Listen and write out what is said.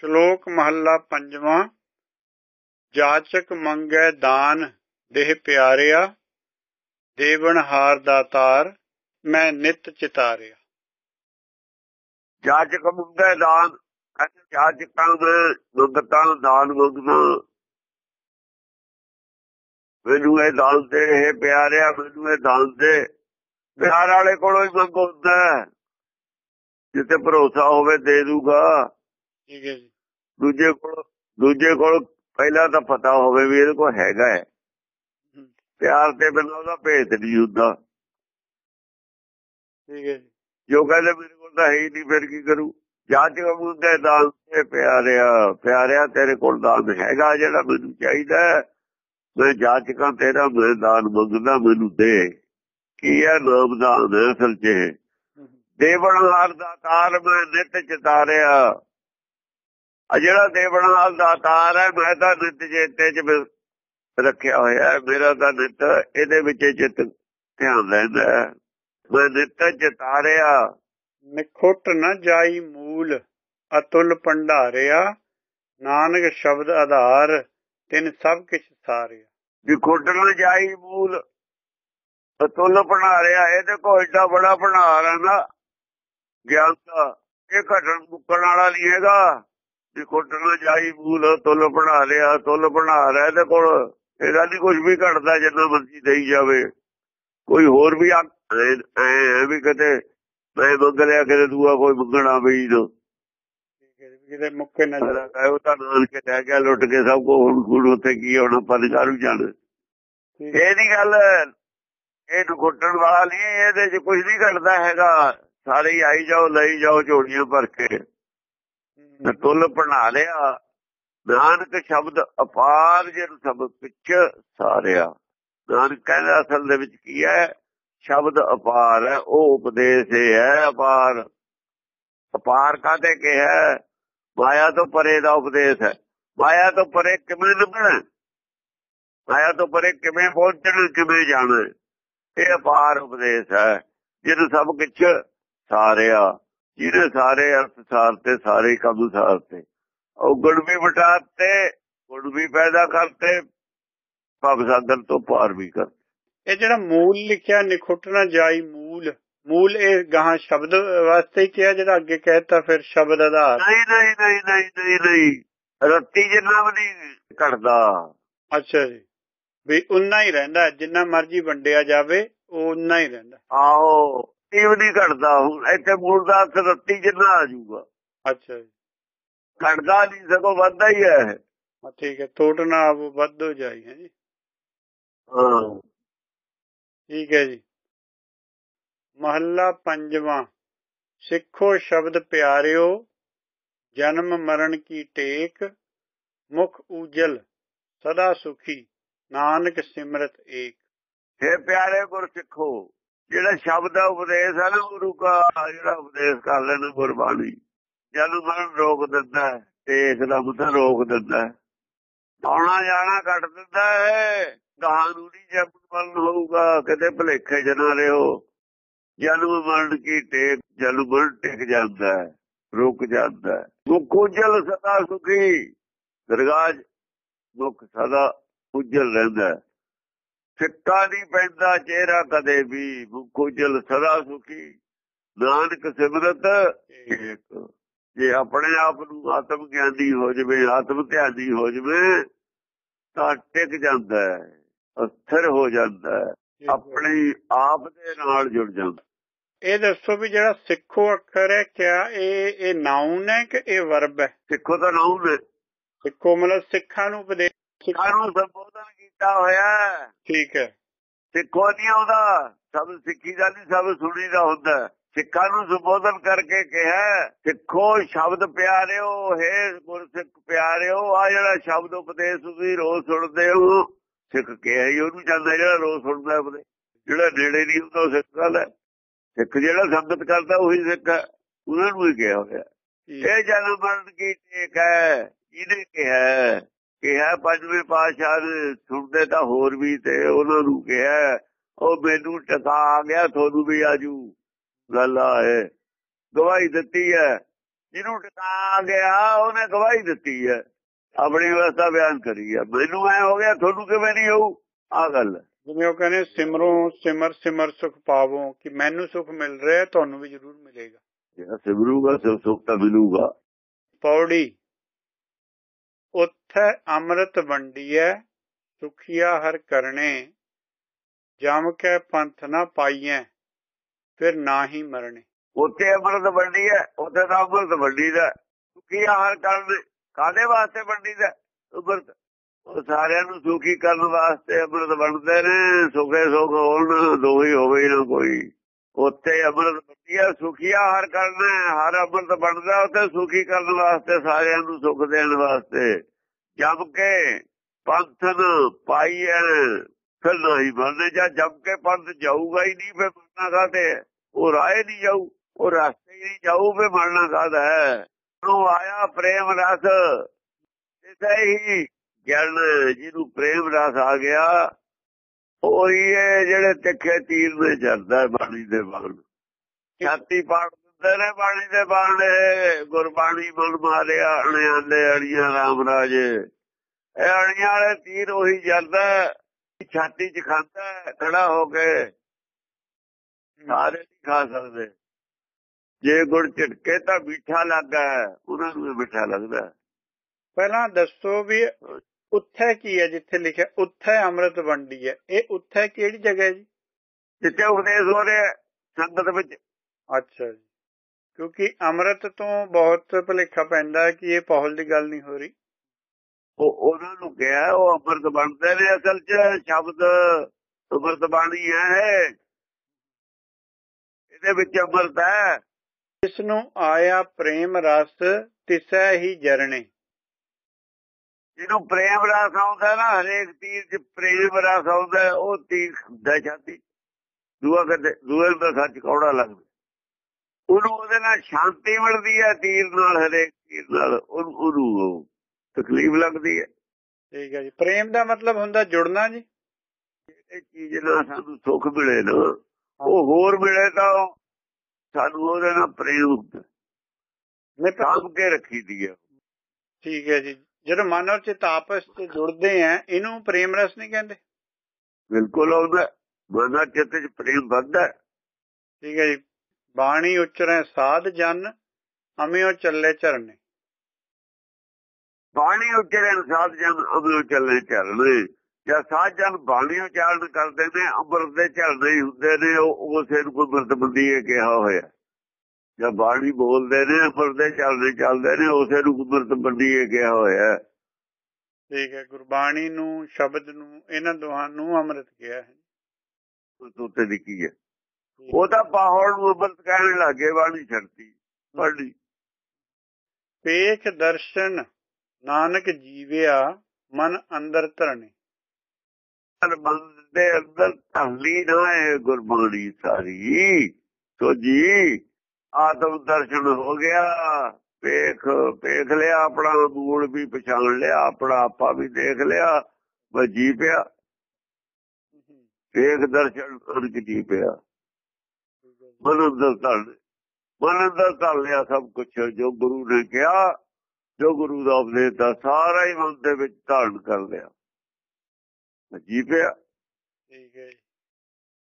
ਸ਼ਲੋਕ ਮਹੱਲਾ ਪੰਜਵਾਂ, ਜਾਚਕ ਮੰਗੈ ਦਾਨ ਦੇਹ ਪਿਆਰਿਆ ਦੇਵਨ ਹਾਰ ਦਾਤਾਰ ਮੈਂ ਨਿਤ ਚਿਤਾਰਿਆ। ਜਾਚਕ ਮੰਗੈ ਦਾਨ ਕਹਿੰਦੇ ਜਾਚਕਾਂ ਦੇ ਮੰਗਤਾਂ ਦਾਨ ਮੰਗਣਾ ਮੈਨੂੰ ਇਹ ਦਾਨ ਦੇ, ਇਹ ਪਿਆਰਿਆ, ਮੈਨੂੰ ਇਹ ਦਾਨ ਦੇ। ਪਿਆਰ ਵਾਲੇ ਕੋਲੋਂ ਹੀ ਮੰਗ ਹੁੰਦਾ ਹੈ। ਜਿੱਤੇ ਭਰੋਸਾ ਹੋਵੇ ਦੇ ਦੂਗਾ। ਠੀਕ ਹੈ ਜੀ। ਦੂਜੇ ਕੋਲ ਦੂਜੇ ਕੋਲ ਪਹਿਲਾਂ ਤਾਂ ਪਤਾ ਹੋਵੇ ਵੀ ਇਹਦੇ ਕੋਲ ਹੈਗਾ ਹੈ। ਪਿਆਰ ਤੇ ਬਿਨਾਂ ਉਹਦਾ ਭੇਤ ਨਹੀਂ ਹੁੰਦਾ। ਠੀਕ ਹੈ ਜੀ। ਜੋ ਕਹਿੰਦੇ ਮੇਰੇ ਕੋਲ ਤਾਂ ਹੈ ਹੀ ਨਹੀਂ ਫਿਰ ਕੀ ਕਰੂ? ਜਾਂਚ ਕਬੂਤੇ ਦਾਨ ਤੇ ਪਿਆਰਿਆ ਪਿਆਰਿਆ ਤੇਰੇ ਕੋਲ ਦਾਨ ਹੈਗਾ ਜਿਹੜਾ ਮੈਨੂੰ ਚਾਹੀਦਾ। ਮੈਂ ਜਾਚਕਾਂ ਤੇਰਾ ਮੈਂ ਦਾਨ ਮੰਗਦਾ ਮੈਨੂੰ ਦੇ। ਕੀ ਹੈ ਨਾਮ ਦਾਨ ਅਸਲ ਚ ਦੇਵਨ ਹਾਰ ਦਾ ਤਾਰ ਮੈਂ ਨਿਤ ਚਿਤਾਰਿਆ। ਆ ਜਿਹੜਾ ਦੇਵਨ ਦਾ ਤਾਰ ਹੈ, ਮੈਂ ਤਾਂ ਨਿਤ ਚੇਤੇ ਚ ਰੱਖਿਆ ਹੋਇਆ ਹੈ। ਮੇਰਾ ਤਾਂ ਨਿਤ ਇਹਦੇ ਵਿੱਚ ਚਿਤ ਧਿਆਨ ਰਹਿੰਦਾ ਮੈਂ ਨਿਤ ਚਿਤਾਰਿਆ ਨਿਖੁੱਟ ਨ ਜਾਈ ਮੂਲ, ਅਤੁਲ ਭੰਡਾਰਿਆ। ਨਾਨਕ ਸ਼ਬਦ ਆਧਾਰ, ਤਿੰਨ ਸਭ ਕਿਛ ਸਾਰਿਆ। ਵੀ ਨਾ ਜਾਈ ਮੂਲ, ਅਤੁਲ ਬਣਾ ਰਿਹਾ ਇਹਦੇ ਕੋਲ ਏਡਾ ਬੜਾ ਭੰਡਾਰ ਹੈ ਨਾ। ਗਿਆਨ ਦਾ, ਇਹ ਘਟਣ ਮੁੱਕਣ ਵਾਲਾ ਨਹੀਂ ਹੈਗਾ। ਵੀ ਖੁੱਡਣ ਜਾਈ ਮੂਲ ਅਤੁੱਲ ਬਣਾ ਰਿਹਾ ਅਤੁੱਲ ਬਣਾ ਰਿਹਾ ਇਹਦੇ ਕੋਲ ਇਹਦਾ ਨਹੀਂ ਕੁਝ ਵੀ ਘਟਦਾ ਜਿੰਨਾ ਮਰਜ਼ੀ ਦੇਈ ਜਾਵੇ। ਕੋਈ ਹੋਰ ਵੀ ਆ ਐ ਵੀ ਕਦੇ ਮੈਂ ਮੰਗ ਲਿਆ ਕਦੇ ਦੂਆ ਕੋਈ ਮੰਗਣਾ ਵੀ ਨਾ ਠੀਕ ਹੈ ਜੀ ਕਿਤੇ ਮੁੱਕੇ ਨਜ਼ਰ ਕਹੇ ਉਹ ਤਾਂ ਨਾਨਕ ਕੇ ਲੈ ਗਿਆ ਲੁੱਟ ਕੇ ਸਭ ਕੋ ਹੁਣ ਖੂੜ ਉੱਥੇ ਕੀ ਹੋਣਾ ਪਰਕਾਰੂ ਜਾਣ ਠੀਕ ਇਹ ਨਹੀਂ ਗੱਲ ਇਹ ਨੁਕਟਣ ਵਾਲਾ ਇਹਦੇ 'ਚ ਕੁਝ ਨਹੀਂ ਘਟਦਾ ਹੈਗਾ। ਸਾਰੇ ਹੀ ਆਈ ਜਾਓ ਲਈ ਜਾਓ ਝੋਲੀਆਂ ਭਰ ਕੇ। ਤੁਲ ਬਣਾ ਲਿਆ। ਨਾਨਕ ਸ਼ਬਦ ਅਪਾਰ ਜਿਨ ਸਭ ਪਿੱਛ ਸਾਰਿਆ। ਨਾਨਕ ਕਹਿੰਦਾ ਅਸਲ ਦੇ ਵਿੱਚ ਕੀ ਹੈ? ਸ਼ਬਦ ਅਪਾਰ ਹੈ, ਉਹ ਉਪਦੇਸ਼ ਹੈ ਅਪਾਰ। ਅਪਾਰ ਕਾਤੇ ਕਿ ਮਾਇਆ ਤੋਂ ਪਰੇ ਦਾ ਉਪਦੇਸ਼ ਹੈ। ਮਾਇਆ ਤੋਂ ਪਰੇ ਕਿਵੇਂ ਨਿਭਣਾ ਮਾਇਆ ਤੋਂ ਪਰੇ ਕਿਵੇਂ ਪਹੁੰਚਣਾ, ਕਿਵੇਂ ਜਾਣਾ? ਇਹ ਅਪਾਰ ਉਪਦੇਸ਼ ਹੈ ਜਿਹਨੂੰ ਸਭ ਕੁਝ ਸਾਰਿਆ। ਜਿਹਨੇ ਸਾਰੇ ਅਰਥ ਸਾਰਤੇ ਸਾਰੇ ਕੰਮ ਸਾਰਤੇ ਉਹ ਗੁਣ ਵੀ ਵਟਾਤੇ ਗੁਣ ਵੀ ਪੈਦਾ ਕਰਤੇ ਭਵ ਸਾਗਰ ਤੋਂ ਪਾਰ ਵੀ ਕਰ ਇਹ ਜਿਹੜਾ ਮੂਲ ਲਿਖਿਆ ਨਿਖੁੱਟ ਨ ਜਾਈ ਮੂਲ ਮੂਲ ਇਹ ਗਾਹਾਂ ਸ਼ਬਦ ਵਾਸਤੇ ਹੀ ਕਿਹਾ ਜਿਹੜਾ ਅੱਗੇ ਕਹਿਤਾ ਫਿਰ ਸ਼ਬਦ ਆਧਾਰ। ਨਹੀਂ ਨਹੀਂ ਨਹੀਂ ਨਹੀਂ ਨਹੀਂ ਨਹੀਂ। ਰੱਤੀ ਜਿੰਨਾ ਵੀ ਨਹੀਂ ਘਟਦਾ। ਅੱਛਾ ਜੀ। ਵੀ ਉਨਾ ਹੀ ਰਹਿੰਦਾ ਜਿੰਨਾ ਮਰਜ਼ੀ ਵੰਡਿਆ ਜਾਵੇ ਉਹ ਉਨਾ ਹੀ ਰਹਿੰਦਾ। ਆਹੋ। ਇਹ ਵੀ ਨਹੀਂ ਘਟਦਾ ਹੁਣ ਇੱਥੇ ਮੂਲ ਦਾ ਅਰਥ ਰੱਤੀ ਜਿੰਨਾ ਆ ਜਾਊਗਾ। ਅੱਛਾ ਜੀ। ਘਟਦਾ ਨਹੀਂ ਸਗੋਂ ਵੱਧਦਾ ਹੀ ਹੈ ਹਾਂ, ਠੀਕ ਹੈ। ਤੋਟ ਨਾ ਆਵ ਵੱਧੋ ਜਾਈ ਹੈ ਜੀ। ਹਾਂ। ਠੀਕ ਹੈ ਜੀ। ਮਹੱਲਾ ਪੰਜਵਾਂ। ਸਿੱਖੋ ਸ਼ਬਦ ਪਿਆਰਿਓ ਜਨਮ ਮਰਨ ਕੀ ਟੇਕ ਮੁਖ ਉਜਲ ਸਦਾ ਸੁਖੀ ਨਾਨਕ ਸਿਮਰਤ ਏਕ। हे ਪਿਆਰੇ ਗੁਰ ਸਿੱਖੋ ਜਿਹੜਾ ਸ਼ਬਦ ਦਾ ਉਪਦੇਸ਼ ਹੈ ਨਾ ਗੁਰੂ ਦਾ ਜਿਹੜਾ ਉਪਦੇਸ਼ ਕਰ ਲੈਣਾ ਗੁਰਬਾਣੀ। ਜਦ ਮਰਨ ਰੋਕ ਦਿੰਦਾ ਹੈ, ਤੇ ਇੱਕਦਮ ਤਾਂ ਰੋਕ ਦਿੰਦਾ ਹੈ। ਆਉਣਾ ਜਾਣਾ ਕੱਟ ਦਿੰਦਾ ਹੈ, ਗਾਹਾਂ ਨੂੰ ਨਹੀਂ ਜਨਮ ਮਰਨ ਹੋਊਗਾ, ਕਿਤੇ ਭਲੇਖੇ ਜਨਾ ਰਿਓ ਜਨਮ ਮਰਨ ਕੀ ਟੇਕ, ਜਨਮ ਮਰਨ ਟਿਕ ਜਾਂਦਾ ਹੈ, ਰੁਕ ਜਾਂਦਾ ਹੈ। ਮੁਖ ਉਜਲ ਸਦਾ ਸੁਖੀ, ਦਰਗਾਹ ਮੁਖ ਸਦਾ ਉਜਲ ਰਹਿੰਦਾ ਹੈ। ਫਿੱਕਾ ਨਹੀਂ ਪੈਂਦਾ ਚਿਹਰਾ ਕਦੇ ਵੀ ਉਜਲ ਸਦਾ ਸੁਖੀ। ਨਾਨਕ ਸਿਮਰਤ ਜੇ ਆਪਣੇ ਆਪ ਨੂੰ ਆਤਮ ਗਿਆਨੀ ਹੋ ਜਵੇ ਆਤਮ ਧਿਆਨੀ ਹੋ ਜਵੇ ਤਾਂ ਟਿਕ ਜਾਂਦਾ ਹੈ ਅਸਥਿਰ ਹੋ ਜਾਂਦਾ ਹੈ ਆਪਣੀ ਆਪ ਦੇ ਨਾਲ ਜੁੜ ਜਾਂਦਾ ਇਹ ਦੱਸੋ ਵੀ ਜਿਹੜਾ ਸਿੱਖੋ ਅੱਖਰ ਹੈ ਕਿਆ ਇਹ ਇਹ ਨਾਉਨ ਹੈ ਕਿ ਇਹ ਵਰਬ ਹੈ? ਸਿੱਖੋ ਤਾਂ ਨਾਮ ਨੇ ਸਿੱਖੋ ਮਤਲਬ ਸਿੱਖਾਂ ਨੂੰ ਉਪਦੇਸ਼ ਕਾਨੂੰ ਸੰਬੋਧਨ ਕੀਤਾ ਹੋਇਆ। ਠੀਕ ਹੈ। ਸਿੱਖੋ ਨਹੀਂ ਆਉਂਦਾ। ਸਭ ਸਿੱਖੀ ਦਾ ਨਹੀਂ ਸਭ ਸੁਣੀ ਦਾ ਹੁੰਦਾ। ਸਿੱਖਾਂ ਨੂੰ ਸੰਬੋਧਨ ਕਰਕੇ ਕਿਹਾ ਸਿੱਖੋ ਸ਼ਬਦ ਪਿਆਰਿਓ ਹੈ ਗੁਰਸਿੱਖ ਪਿਆਰਿਓ ਆ ਜਿਹੜਾ ਸ਼ਬਦ ਉਪਦੇਸ਼ ਤੁਸੀਂ ਰੋਜ਼ ਸੁਣਦੇ ਹੋ ਸਿੱਖ ਕਿਹਾ ਹੀ ਉਹਨੂੰ ਜਾਂਦਾ ਜਿਹੜਾ ਰੋਜ਼ ਸੁਣਦਾ ਉਪਦੇਸ਼ ਜਿਹੜਾ ਨੇੜੇ ਨਹੀਂ ਹੁੰਦਾ ਉਹ ਸਿੱਖ ਹੈ। ਸਿੱਖ ਜਿਹੜਾ ਸੰਗਤ ਕਰਦਾ ਉਹੀ ਸਿੱਖ ਹੈ। ਉਹਨਾਂ ਨੂੰ ਹੀ ਕਿਹਾ ਹੋਇਆ ਇਹ ਜਨਮ ਮਰਨ ਕੀ ਟੇਕ ਹੈ? ਇਹਨੇ ਕਿਹਾ ਕਿਹਾ ਪੰਜਵੇਂ ਪਾਤਸ਼ਾਹ ਨੇ ਸੁਣਦੇ ਤਾਂ ਹੋਰ ਵੀ ਤੇ ਉਹਨਾਂ ਨੂੰ ਕਿਹਾ ਉਹ ਮੈਨੂੰ ਟਕਾ ਆ ਗਿਆ ਤੁਹਾਨੂੰ ਵੀ ਆਜੂ ਗੱਲ ਆ ਹੈ ਗਵਾਹੀ ਦਿੱਤੀ ਹੈ। ਜਿਹਨੂੰ ਟਿਕਾ ਗਿਆ ਉਹਨੇ ਗਵਾਹੀ ਦਿੱਤੀ ਹੈ। ਆਪਣੀ ਅਵਸਥਾ ਬਿਆਨ ਕਰੀ ਹੈ। ਮੈਨੂੰ ਐ ਹੋ ਗਿਆ ਤੁਹਾਨੂੰ ਕਿਵੇਂ ਨਹੀਂ ਹੋਊ? ਆ ਗੱਲ। ਜਿਵੇਂ ਉਹ ਕਹਿੰਦੇ ਸਿਮਰੋ ਸਿਮਰ ਸਿਮਰ ਸੁਖ ਪਾਵੋ ਕਿ ਮੈਨੂੰ ਸੁਖ ਮਿਲ ਰਿਹਾ ਤੁਹਾਨੂੰ ਵੀ ਜ਼ਰੂਰ ਮਿਲੇਗਾ। ਜਿਹੜਾ ਸਿਮਰੂਗਾ ਸੁ- ਸੁੱਖ ਤਾਂ ਮਿਲੂਗਾ। ਪੌੜੀ ਉੱਥੇ ਅੰਮ੍ਰਿਤ ਵੰਡੀਐ, ਸੁਖੀਆ ਹਰ ਕਰਨੇ, ਜਮ ਕੇ ਪੰਥ ਨਾ ਪਾਈਐ, ਫਿਰ ਨਾ ਹੀ ਮਰਨੇ। ਉੱਥੇ ਅੰਮ੍ਰਿਤ ਵੰਡੀ ਹੈ ਉੱਥੇ ਤਾਂ ਅੰਮ੍ਰਿਤ ਵੰਡੀ ਦਾ ਸੁਖੀ ਆਹਰ ਕਰਨ ਕਾਦੇ ਵਾਸਤੇ ਵੰਡੀ ਦਾ ਅੰਮ੍ਰਿਤ। ਉਹ ਸਾਰਿਆਂ ਨੂੰ ਸੁਖੀ ਕਰਨ ਵਾਸਤੇ ਅੰਮ੍ਰਿਤ ਵੰਡਦੇ ਨੇ, ਸੁਖੇ ਸੁਖ ਹੋਣ ਦੋਹੀ ਹੋਵੇ ਨਾ ਕੋਈ। ਉੱਥੇ ਅੰਮ੍ਰਿਤ ਵੰਡੀ ਹੈ ਸੁਖੀ ਕਰਨਾ ਹਰ ਅੰਮ੍ਰਿਤ ਵੰਡਦਾ ਉੱਥੇ ਸੁਖੀ ਕਰਨ ਵਾਸਤੇ, ਸਾਰਿਆਂ ਨੂੰ ਸੁਖ ਦੇਣ ਵਾਸਤੇ। ਜਮ ਕੇ ਪੰਥਨ ਪਾਈਐ। ਫਿਰ ਨਹੀਂ ਬਣਨੇ ਜਾਂ ਜਮ ਕੇ ਪੰਥ ਜਾਊਗਾ ਹੀ ਨਹੀਂ, ਫਿਰ ਮਰਨਾ ਕਾਤੇ ਉਹ ਰਾਏ ਨਹੀਂ ਜਾਊ, ਉਹ ਰਸਤੇ ਹੀ ਨਹੀਂ ਜਾਊ ਫੇ ਮਰਨਾ ਕਾਹਦਾ ਹੈ? ਉਹ ਆਇਆ ਪ੍ਰੇਮ ਰਸ। ਇਸੇ ਹੀ ਗਿਆਨ ਜਿਹਨੂੰ ਪ੍ਰੇਮ ਰਸ ਆ ਗਿਆ ਉਹੀ ਹੈ ਜਿਹੜੇ ਤਿੱਖੇ ਤੀਰ ਦੇ ਜਰਦਾ ਬਾਣੀ ਦੇ ਬਾਣ। ਛਾਤੀ ਪਾੜ ਦਿੰਦੇ ਨੇ ਬਾਣੀ ਦੇ ਬਾਣ ਗੁਰਬਾਣੀ ਮਨ ਮਾਰਿਆ ਅਣਿਆਂ ਦੇ ਅੜੀਆਂ ਰਾਮ ਰਾਜ। ਇਹ ਅੜੀਆਂ ਵਾਲੇ ਤੀਰ ਉਹੀ ਜਰਦਾ ਛਾਤੀ ਚ ਖਾਂਦਾ ਖੜਾ ਹੋ ਕੇ ਸਾਰੇ ਨਹੀਂ ਖਾ ਸਕਦੇ। ਜੇ ਗੁੜ ਝਟਕੇ ਤਾਂ ਮਿੱਠਾ ਲੱਗਾ ਹੈ, ਉਹਨਾਂ ਨੂੰ ਵੀ ਮਿੱਠਾ ਲੱਗਦਾ ਪਹਿਲਾਂ ਦੱਸੋ ਵੀ ਉੱਥੇ ਕੀ ਹੈ ਜਿੱਥੇ ਲਿਖਿਆ ਉੱਥੇ ਅੰਮ੍ਰਿਤ ਵੰਡੀ ਹੈ। ਇਹ ਉੱਥੇ ਕਿਹੜੀ ਜਗ੍ਹਾ ਹੈ ਜੀ? ਜਿੱਥੇ ਉਪਦੇਸ਼ ਹੋ ਰਿਹਾ ਸੰਗਤ ਵਿੱਚ। ਅੱਛਾ ਜੀ। ਕਿਉਂਕਿ ਅੰਮ੍ਰਿਤ ਤੋਂ ਬਹੁਤ ਭੁਲੇਖਾ ਪੈਂਦਾ ਹੈ ਕਿ ਇਹ ਪਹੁਲ ਦੀ ਗੱਲ ਨਹੀਂ ਹੋ ਰਹੀ। ਉਹ ਉਹਨਾਂ ਨੂੰ ਕਿਹਾ ਉਹ ਅੰਮ੍ਰਿਤ ਬਣਦੇ ਨੇ ਅਸਲ 'ਚ ਸ਼ਬਦ ਅੰਮ੍ਰਿਤ ਬਾਣੀ ਹੈ ਇਹਦੇ ਵਿੱਚ ਅੰਮ੍ਰਿਤ ਹੈ। ਇਸ ਨੂੰ ਆਇਆ ਪ੍ਰੇਮ ਰਸ ਤਿਸੈ ਹੀ ਜਰਣੇ। ਜਿਹਨੂੰ ਪ੍ਰੇਮ ਰਸ ਆਉਂਦਾ ਨਾ ਹਰੇਕ ਤੀਰ 'ਚ ਪ੍ਰੇਮ ਰਸ ਆਉਂਦਾ ਉਹ ਤੀਰ ਖੁੱਦਾ ਜਾਂਦੀ। ਦੂਆ ਕਦੇ ਦੂਏ ਦਾ ਸੱਚ ਕੌੜਾ ਲੱਗਦਾ। ਉਹਨੂੰ ਉਹਦੇ ਨਾਲ ਸ਼ਾਂਤੀ ਮਿਲਦੀ ਹੈ ਤੀਰ ਨਾਲ ਹਰੇਕ ਤੀਰ ਨਾਲ ਉਹਨੂੰ ਤਕਲੀਫ ਲੱਗਦੀ ਹੈ। ਠੀਕ ਹੈ ਜੀ। ਪ੍ਰੇਮ ਦਾ ਮਤਲਬ ਹੁੰਦਾ ਜੁੜਨਾ ਜੀ। ਇਹ ਚੀਜ਼ ਨਾਲ ਸਾਨੂੰ ਸੁੱਖ ਮਿਲੇ ਨਾ ਉਹ ਹੋਰ ਮਿਲੇ ਤਾਂ ਸਾਨੂੰ ਉਹਦੇ ਨਾਲ ਪ੍ਰੇਮ ਹੁੰਦਾ। ਪਰ- ਸਾਂਭ ਕੇ ਰੱਖੀ ਦੀ ਹੈ ਠੀਕ ਹੈ ਜੀ। ਜਦੋਂ ਮਨ ਔਰ ਚਿੱਤ ਆਪਸ ਵਿੱਚ ਜੁੜਦੇ ਆ ਇਹਨੂੰ ਪ੍ਰੇਮ ਰਸ ਨਹੀਂ ਕਹਿੰਦੇ? ਬਿਲਕੁਲ ਆਉਂਦਾ ਮਨਾਂ ਚਿੱਤ ਚ ਪ੍ਰੇਮ ਵੱਧਦਾ। ਠੀਕ ਹੈ ਜੀ। ਬਾਣੀ ਉਚਰੈ ਸਾਧ ਜਨ ਅਮਿਓ ਚੱਲੇ ਚਰਨੇ ਬਾਣੀ ਉਚਰੇ ਸਾਧ ਜਨ ਅਮਰੋ ਚੱਲੇ ਚੱਲਣੇ ਜਾਂ ਸਾਧ ਜਨ ਬਾਣੀ ਉਚਾਰਨ ਕਰਦੇ ਨੇ ਅੰਮ੍ਰਿਤ ਦੇ ਹੀ ਹੁੰਦੇ ਨੇ ਉਹ ਉਸੇ ਨੂੰ ਕੋਈ ਮਰਤਬੰਦੀ ਹੈ ਕਿਹਾ ਹੋਇਆ। ਜਾਂ ਬਾਣੀ ਬੋਲਦੇ ਨੇ ਅੰਮ੍ਰਿਤ ਦੇ ਚੱਲਦੇ ਚੱਲਦੇ ਨੇ ਉਸੇ ਨੂੰ ਕੋਈ ਮਰਤਬੰਦੀ ਹੈ ਕਿਹਾ ਹੋਇਆ ਠੀਕ ਹੈ ਗੁਰਬਾਣੀ ਨੂੰ ਸ਼ਬਦ ਨੂੰ ਇਹਨਾਂ ਦੋਹਾਂ ਨੂੰ ਅੰਮ੍ਰਿਤ ਕਿਹਾ ਹੈ। ਉਸ ਉੱਤੇ ਕੀ ਹੈ। ਉਹ ਤਾਂ ਪਾਹੜ ਨੂੰ ਅੰਮ੍ਰਿਤ ਕਹਿਣ ਲੱਗੇ ਬਾਣੀ ਛੱਡਤੀ ਪੜ੍ਹਨੀ ਪੇਖ ਦਰਸ਼ਨ ਨਾਨਕ ਜੀਵਿਆ ਮਨ ਅੰਦਰ ਧਰਨੇ। ਮਨ ਦੇ ਅੰਦਰ ਢਾਲੀ ਨਾ ਹੈ ਗੁਰਬਾਣੀ ਸਾਰੀ। ਸੋ ਜੀ ਆਤਮ ਦਰਸ਼ਨ ਹੋ ਗਿਆ। ਵੇਖ ਵੇਖ ਲਿਆ, ਆਪਣਾ ਮੂਲ ਵੀ ਪਛਾਣ ਲਿਆ, ਆਪਣਾ ਆਪਾ ਵੀ ਦੇਖ ਲਿਆ, ਬਸ ਜੀ ਪਿਆ। ਵੇਖ ਦਰਸ਼ਨ ਅਰਗ ਜੀ ਪਿਆ। ਮਨ ਅੰਦਰ ਧੜ ਮਨ ਅੰਦਰ ਧਰ ਲਿਆ ਸਭ ਕੁਝ ਜੋ ਗੁਰੂ ਨੇ ਕਿਹਾ, ਜੋ ਗੁਰੂ ਦਾ ਉਪਦੇਸ਼ ਦਾ ਸਾਰਾ ਹੀ ਮਨ ਦੇ ਵਿੱਚ ਧਾਰਨ ਕਰ ਲਿਆ। ਜੀ ਪਿਆ। ਠੀਕ ਹੈ